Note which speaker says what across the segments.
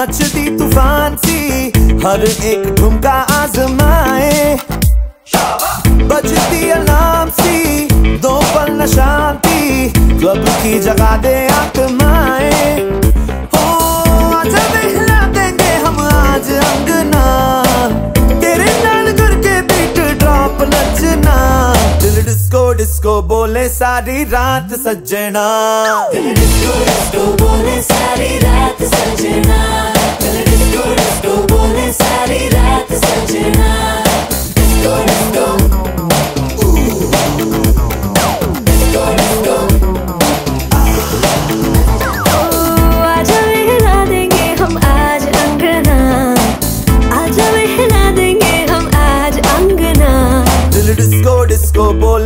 Speaker 1: नचती तूफ़ान सी, हर एक ठुमका आजमाए। बजती अलार्म सी, दो पल न शांति, क्लब की जगह दे आत्माए। हो बहला देंगे हम आज अंगना। तेरे नाल करके बीट ड्रॉप नचना। दिल डिस्को डिस्को बोले सारी रात सजना
Speaker 2: दिल डिस्को डिस्को बोले सारी रात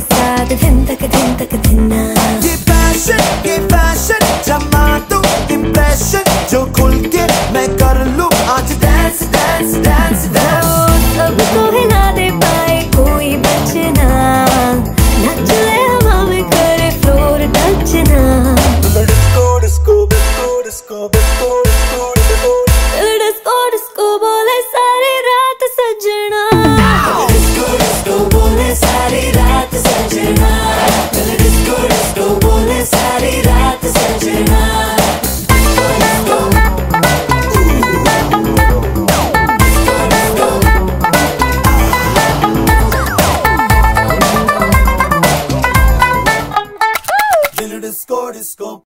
Speaker 3: साथ दिन तक दिन तक दिन। ना
Speaker 1: ये पैशन ये फ़ैशन जमा तू इम्प्रेशन जो खुल के मैं कर लूँ आज। डांस डांस डांस डांस
Speaker 3: सबको हिला दे पाए कोई बचना। नच ले हवा में करे floor टचना
Speaker 1: disco disco disco disco disco disco disco
Speaker 3: disco disco बोले सारी रात सजना।
Speaker 2: डिस्को डिस्को बोले सारी रात।
Speaker 1: disco, disco.